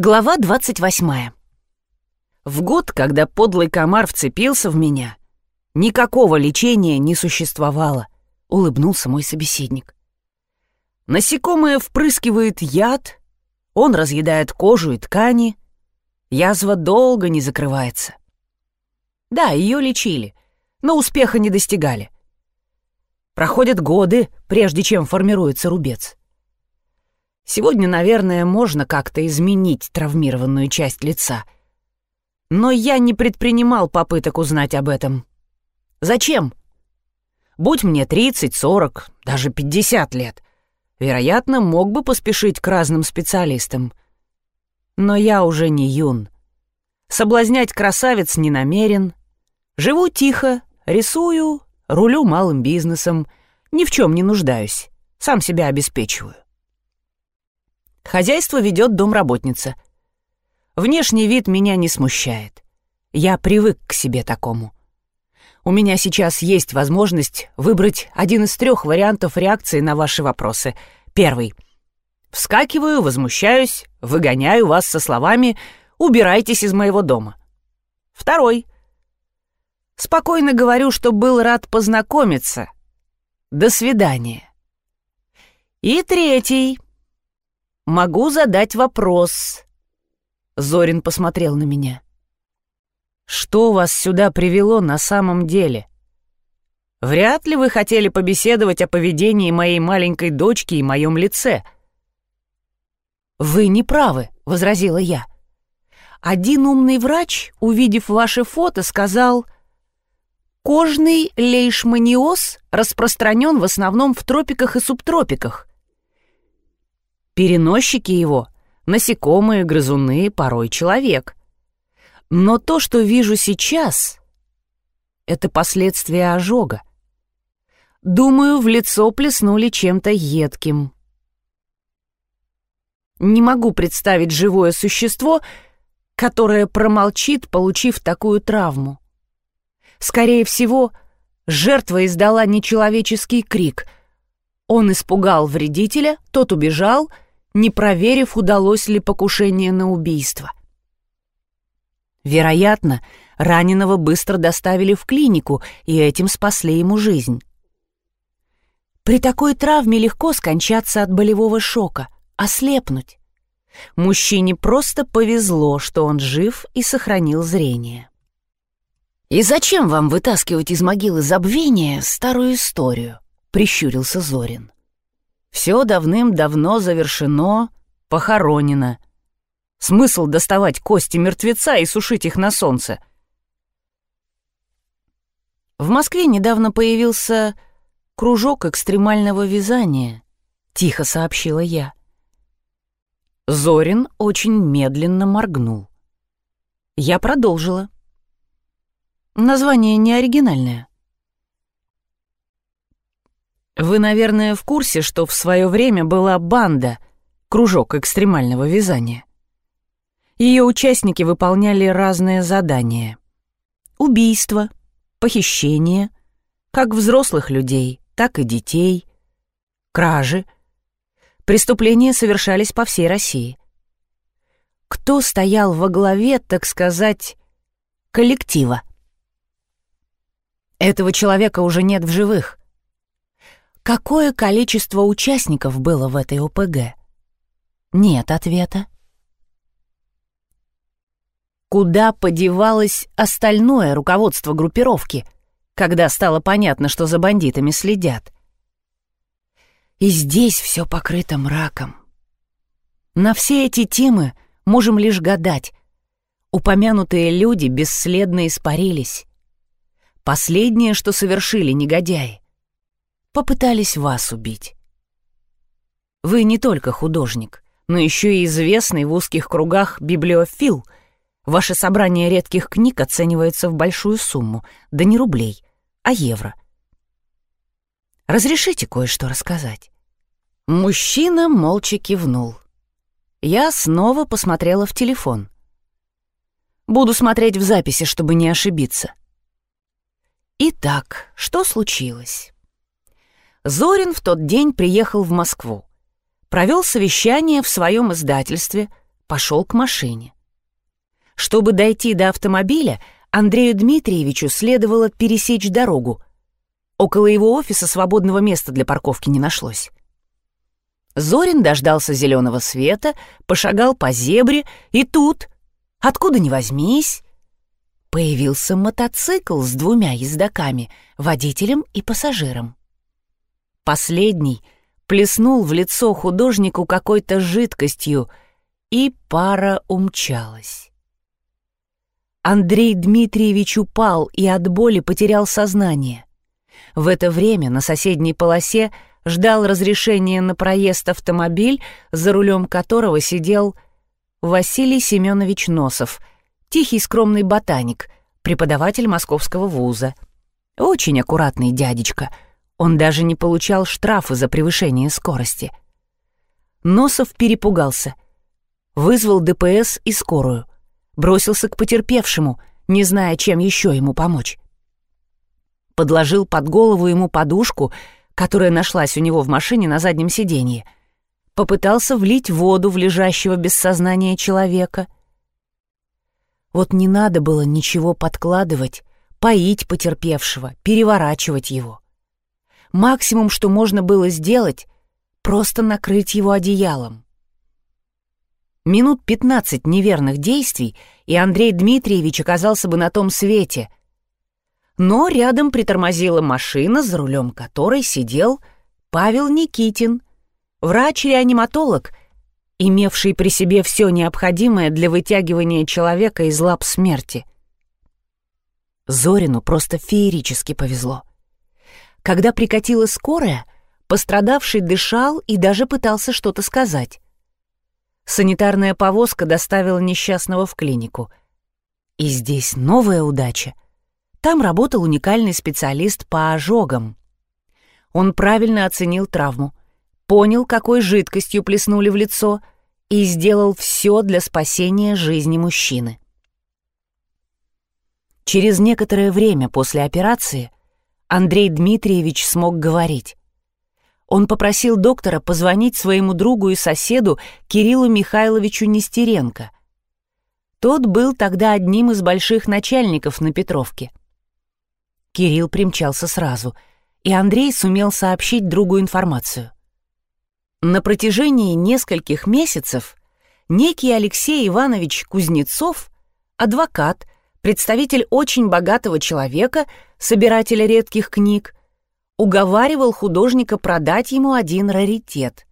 Глава 28. В год, когда подлый комар вцепился в меня, никакого лечения не существовало, улыбнулся мой собеседник. Насекомое впрыскивает яд, он разъедает кожу и ткани, язва долго не закрывается. Да, ее лечили, но успеха не достигали. Проходят годы, прежде чем формируется рубец. Сегодня, наверное, можно как-то изменить травмированную часть лица. Но я не предпринимал попыток узнать об этом. Зачем? Будь мне 30, 40, даже 50 лет, вероятно, мог бы поспешить к разным специалистам. Но я уже не юн. Соблазнять красавец не намерен. Живу тихо, рисую, рулю малым бизнесом, ни в чем не нуждаюсь, сам себя обеспечиваю. Хозяйство ведет домработница. Внешний вид меня не смущает. Я привык к себе такому. У меня сейчас есть возможность выбрать один из трех вариантов реакции на ваши вопросы. Первый. Вскакиваю, возмущаюсь, выгоняю вас со словами «убирайтесь из моего дома». Второй. Спокойно говорю, что был рад познакомиться. До свидания. И третий. Могу задать вопрос. Зорин посмотрел на меня. Что вас сюда привело на самом деле? Вряд ли вы хотели побеседовать о поведении моей маленькой дочки и моем лице. Вы не правы, возразила я. Один умный врач, увидев ваше фото, сказал, кожный лейшманиоз распространен в основном в тропиках и субтропиках. Переносчики его — насекомые, грызуны, порой человек. Но то, что вижу сейчас, — это последствия ожога. Думаю, в лицо плеснули чем-то едким. Не могу представить живое существо, которое промолчит, получив такую травму. Скорее всего, жертва издала нечеловеческий крик. Он испугал вредителя, тот убежал — не проверив, удалось ли покушение на убийство. Вероятно, раненого быстро доставили в клинику, и этим спасли ему жизнь. При такой травме легко скончаться от болевого шока, ослепнуть. Мужчине просто повезло, что он жив и сохранил зрение. «И зачем вам вытаскивать из могилы забвения старую историю?» — прищурился Зорин. Все давным-давно завершено, похоронено. Смысл доставать кости мертвеца и сушить их на солнце? В Москве недавно появился кружок экстремального вязания, тихо сообщила я. Зорин очень медленно моргнул. Я продолжила. Название не оригинальное. Вы, наверное, в курсе, что в свое время была банда, кружок экстремального вязания. Ее участники выполняли разные задания. Убийства, похищения, как взрослых людей, так и детей, кражи. Преступления совершались по всей России. Кто стоял во главе, так сказать, коллектива? Этого человека уже нет в живых. Какое количество участников было в этой ОПГ? Нет ответа. Куда подевалось остальное руководство группировки, когда стало понятно, что за бандитами следят? И здесь все покрыто мраком. На все эти темы можем лишь гадать. Упомянутые люди бесследно испарились. Последнее, что совершили негодяи, попытались вас убить. Вы не только художник, но еще и известный в узких кругах библиофил. Ваше собрание редких книг оценивается в большую сумму, да не рублей, а евро. Разрешите кое-что рассказать?» Мужчина молча кивнул. Я снова посмотрела в телефон. Буду смотреть в записи, чтобы не ошибиться. Итак, что случилось? Зорин в тот день приехал в Москву. Провел совещание в своем издательстве, пошел к машине. Чтобы дойти до автомобиля, Андрею Дмитриевичу следовало пересечь дорогу. Около его офиса свободного места для парковки не нашлось. Зорин дождался зеленого света, пошагал по зебре, и тут, откуда ни возьмись, появился мотоцикл с двумя ездаками, водителем и пассажиром. Последний плеснул в лицо художнику какой-то жидкостью, и пара умчалась. Андрей Дмитриевич упал и от боли потерял сознание. В это время на соседней полосе ждал разрешения на проезд автомобиль, за рулем которого сидел Василий Семенович Носов, тихий скромный ботаник, преподаватель московского вуза. Очень аккуратный дядечка. Он даже не получал штрафы за превышение скорости. Носов перепугался. Вызвал ДПС и скорую. Бросился к потерпевшему, не зная, чем еще ему помочь. Подложил под голову ему подушку, которая нашлась у него в машине на заднем сиденье. Попытался влить воду в лежащего без сознания человека. Вот не надо было ничего подкладывать, поить потерпевшего, переворачивать его. Максимум, что можно было сделать, просто накрыть его одеялом. Минут пятнадцать неверных действий, и Андрей Дмитриевич оказался бы на том свете, но рядом притормозила машина, за рулем которой сидел Павел Никитин, врач-реаниматолог, имевший при себе все необходимое для вытягивания человека из лап смерти. Зорину просто феерически повезло. Когда прикатила скорая, пострадавший дышал и даже пытался что-то сказать. Санитарная повозка доставила несчастного в клинику. И здесь новая удача — там работал уникальный специалист по ожогам. Он правильно оценил травму, понял, какой жидкостью плеснули в лицо и сделал все для спасения жизни мужчины. Через некоторое время после операции Андрей Дмитриевич смог говорить. Он попросил доктора позвонить своему другу и соседу Кириллу Михайловичу Нестеренко. Тот был тогда одним из больших начальников на Петровке. Кирилл примчался сразу, и Андрей сумел сообщить другу информацию. На протяжении нескольких месяцев некий Алексей Иванович Кузнецов, адвокат, представитель очень богатого человека, собирателя редких книг, уговаривал художника продать ему один раритет.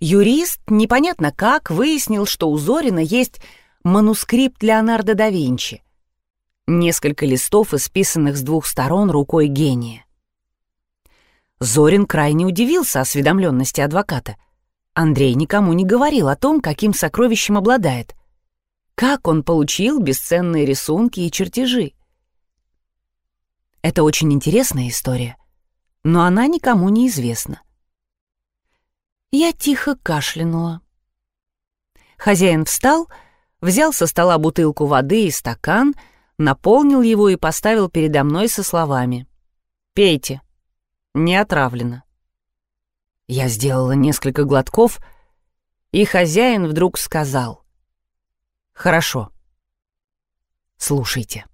Юрист, непонятно как, выяснил, что у Зорина есть манускрипт Леонардо да Винчи — Несколько листов, исписанных с двух сторон рукой гения. Зорин крайне удивился осведомленности адвоката. Андрей никому не говорил о том, каким сокровищем обладает. Как он получил бесценные рисунки и чертежи? Это очень интересная история, но она никому не известна. Я тихо кашлянула. Хозяин встал, взял со стола бутылку воды и стакан — наполнил его и поставил передо мной со словами «Пейте, не отравлено». Я сделала несколько глотков, и хозяин вдруг сказал «Хорошо, слушайте».